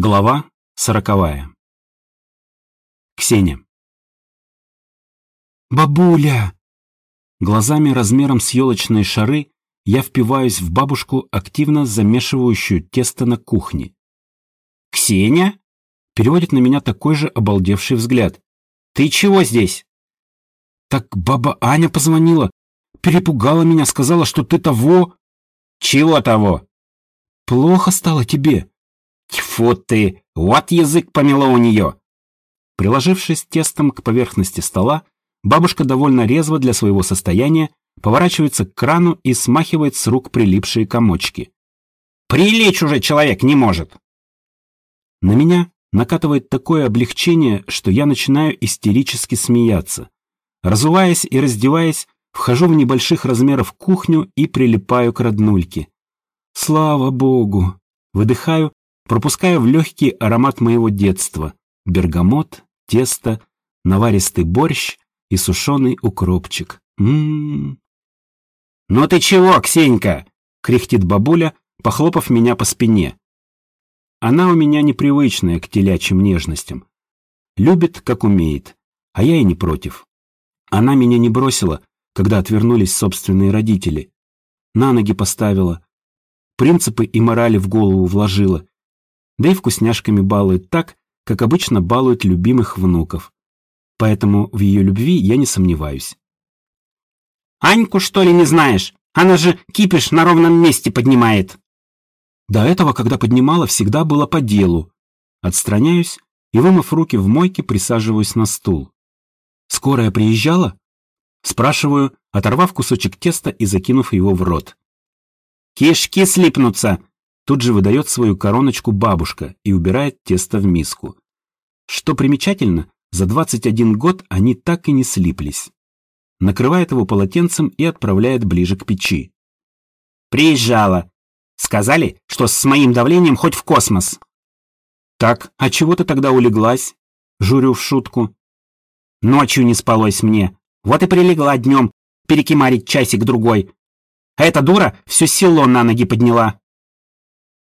Глава сороковая. Ксения. «Бабуля!» Глазами размером с елочные шары я впиваюсь в бабушку, активно замешивающую тесто на кухне. «Ксения?» Переводит на меня такой же обалдевший взгляд. «Ты чего здесь?» «Так баба Аня позвонила, перепугала меня, сказала, что ты того...» «Чего того?» «Плохо стало тебе». «Тьфу ты! Вот язык помело у нее!» Приложившись тестом к поверхности стола, бабушка довольно резво для своего состояния поворачивается к крану и смахивает с рук прилипшие комочки. «Прилечь уже человек не может!» На меня накатывает такое облегчение, что я начинаю истерически смеяться. Разуваясь и раздеваясь, вхожу в небольших размеров кухню и прилипаю к роднульке. Слава богу! Выдыхаю, пропуская в легкий аромат моего детства. Бергамот, тесто, наваристый борщ и сушеный укропчик. Ммм. «Ну ты чего, Ксенька?» — кряхтит бабуля, похлопав меня по спине. Она у меня непривычная к телячьим нежностям. Любит, как умеет, а я и не против. Она меня не бросила, когда отвернулись собственные родители. На ноги поставила, принципы и морали в голову вложила, да и вкусняшками балует так, как обычно балуют любимых внуков. Поэтому в ее любви я не сомневаюсь. «Аньку, что ли, не знаешь? Она же кипиш на ровном месте поднимает!» До этого, когда поднимала, всегда было по делу. Отстраняюсь и, вымыв руки в мойке, присаживаюсь на стул. «Скорая приезжала?» Спрашиваю, оторвав кусочек теста и закинув его в рот. «Кишки слипнутся!» Тут же выдает свою короночку бабушка и убирает тесто в миску. Что примечательно, за 21 год они так и не слиплись. Накрывает его полотенцем и отправляет ближе к печи. «Приезжала. Сказали, что с моим давлением хоть в космос». «Так, а чего ты тогда улеглась?» Журю в шутку. «Ночью не спалось мне. Вот и прилегла днем перекимарить часик-другой. А эта дура все село на ноги подняла».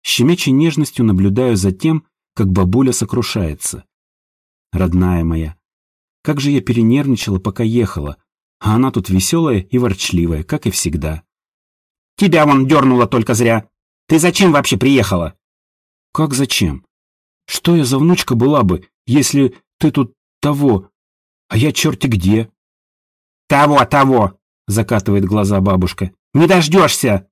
Щемячей нежностью наблюдаю за тем, как бабуля сокрушается. Родная моя, как же я перенервничала, пока ехала, а она тут веселая и ворчливая, как и всегда. Тебя вон дернула только зря. Ты зачем вообще приехала? Как зачем? Что я за внучка была бы, если ты тут того, а я черти где? Того, того, закатывает глаза бабушка. Не дождешься.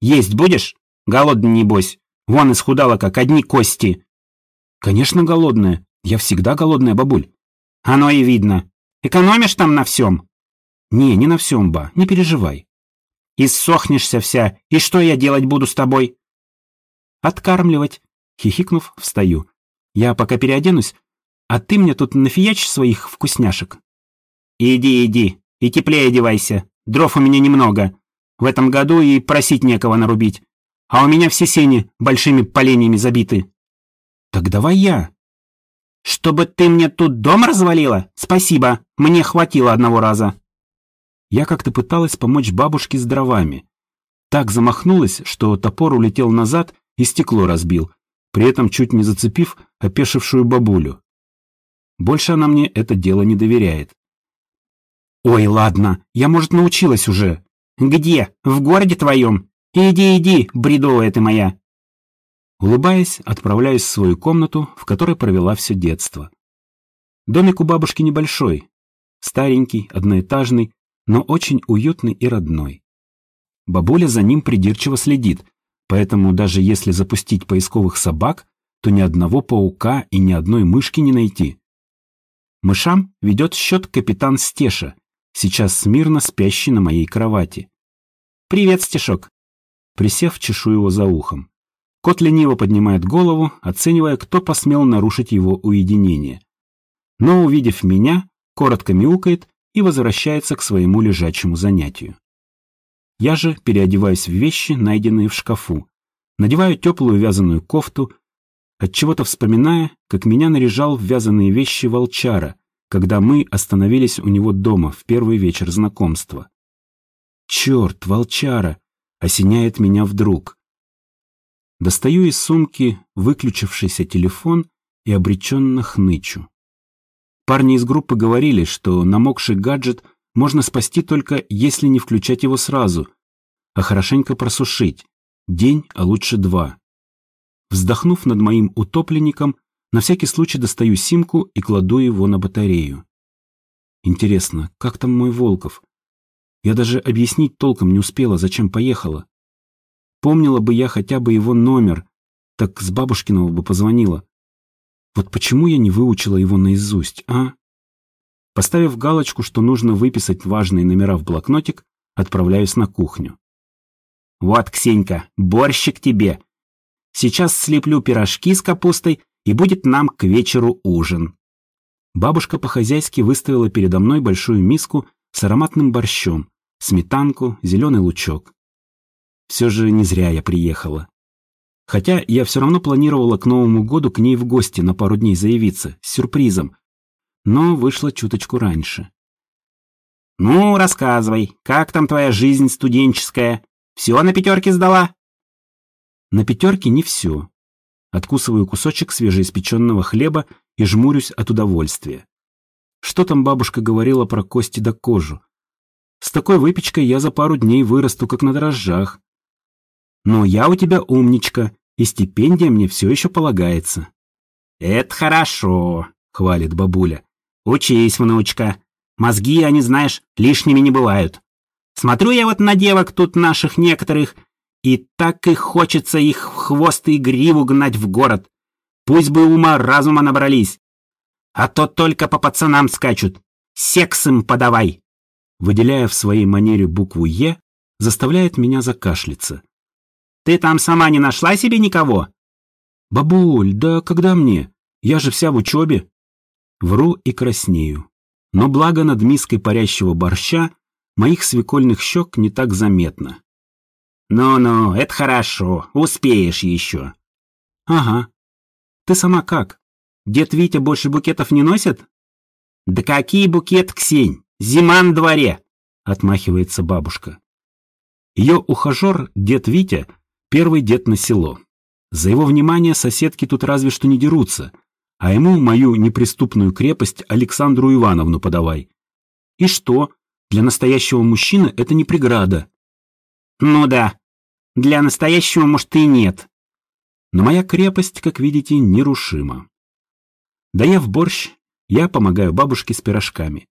Есть будешь? Голодный, небось. Вон исхудала, как одни кости. Конечно, голодная. Я всегда голодная, бабуль. Оно и видно. Экономишь там на всем? Не, не на всем, ба, не переживай. И сохнешься вся. И что я делать буду с тобой? Откармливать. Хихикнув, встаю. Я пока переоденусь, а ты мне тут нафиячь своих вкусняшек. Иди, иди, и теплее одевайся. Дров у меня немного. В этом году и просить некого нарубить а у меня все сени большими поленьями забиты. Так давай я. Чтобы ты мне тут дом развалила? Спасибо, мне хватило одного раза. Я как-то пыталась помочь бабушке с дровами. Так замахнулась, что топор улетел назад и стекло разбил, при этом чуть не зацепив опешившую бабулю. Больше она мне это дело не доверяет. «Ой, ладно, я, может, научилась уже. Где? В городе твоем? «Иди, иди, бредовая ты моя!» Улыбаясь, отправляюсь в свою комнату, в которой провела все детство. Домик у бабушки небольшой, старенький, одноэтажный, но очень уютный и родной. Бабуля за ним придирчиво следит, поэтому даже если запустить поисковых собак, то ни одного паука и ни одной мышки не найти. Мышам ведет счет капитан Стеша, сейчас смирно спящий на моей кровати. «Привет, Стешок!» Присев, чешу его за ухом. Кот лениво поднимает голову, оценивая, кто посмел нарушить его уединение. Но, увидев меня, коротко мяукает и возвращается к своему лежачему занятию. Я же переодеваюсь в вещи, найденные в шкафу, надеваю теплую вязаную кофту, отчего-то вспоминая, как меня наряжал в вязаные вещи волчара, когда мы остановились у него дома в первый вечер знакомства. Черт, волчара! Осеняет меня вдруг. Достаю из сумки выключившийся телефон и обреченно хнычу. Парни из группы говорили, что намокший гаджет можно спасти только если не включать его сразу, а хорошенько просушить. День, а лучше два. Вздохнув над моим утопленником, на всякий случай достаю симку и кладу его на батарею. Интересно, как там мой Волков? Я даже объяснить толком не успела, зачем поехала. Помнила бы я хотя бы его номер, так с бабушкиного бы позвонила. Вот почему я не выучила его наизусть, а? Поставив галочку, что нужно выписать важные номера в блокнотик, отправляюсь на кухню. «Вот, Ксенька, борщик тебе. Сейчас слеплю пирожки с капустой, и будет нам к вечеру ужин». Бабушка по-хозяйски выставила передо мной большую миску с ароматным борщом, сметанку, зеленый лучок. Все же не зря я приехала. Хотя я все равно планировала к Новому году к ней в гости на пару дней заявиться, с сюрпризом. Но вышло чуточку раньше. «Ну, рассказывай, как там твоя жизнь студенческая? Все на пятерке сдала?» На пятерке не все. Откусываю кусочек свежеиспеченного хлеба и жмурюсь от удовольствия. Что там бабушка говорила про кости да кожу? С такой выпечкой я за пару дней вырасту, как на дрожжах. Но я у тебя умничка, и стипендия мне все еще полагается. Это хорошо, хвалит бабуля. Учись, внучка. Мозги, они, знаешь, лишними не бывают. Смотрю я вот на девок тут наших некоторых, и так и хочется их в хвост и гриву гнать в город. Пусть бы ума разума набрались. А то только по пацанам скачут. Секс им подавай. Выделяя в своей манере букву «Е», заставляет меня закашляться. Ты там сама не нашла себе никого?» «Бабуль, да когда мне? Я же вся в учебе». Вру и краснею. Но благо над миской парящего борща моих свекольных щек не так заметно. «Ну-ну, это хорошо, успеешь еще». «Ага. Ты сама как? Дед Витя больше букетов не носит?» «Да какие букет, Ксень? Зима на дворе!» — отмахивается бабушка. Ее ухажер, дед Витя, Первый дед на село. За его внимание соседки тут разве что не дерутся, а ему мою неприступную крепость Александру Ивановну подавай. И что? Для настоящего мужчины это не преграда. Ну да, для настоящего, может, и нет. Но моя крепость, как видите, нерушима. Доев борщ, я помогаю бабушке с пирожками.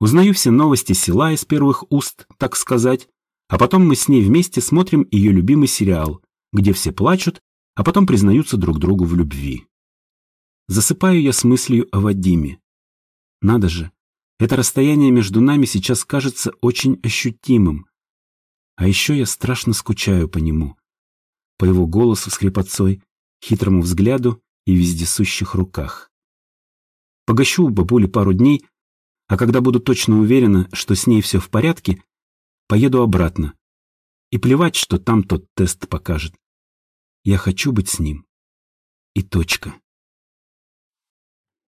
Узнаю все новости села из первых уст, так сказать, а потом мы с ней вместе смотрим ее любимый сериал, где все плачут, а потом признаются друг другу в любви. Засыпаю я с мыслью о Вадиме. Надо же, это расстояние между нами сейчас кажется очень ощутимым. А еще я страшно скучаю по нему. По его голосу с хрипотцой, хитрому взгляду и вездесущих руках. Погощу у бабули пару дней, а когда буду точно уверена, что с ней все в порядке, Поеду обратно. И плевать, что там тот тест покажет. Я хочу быть с ним. И точка.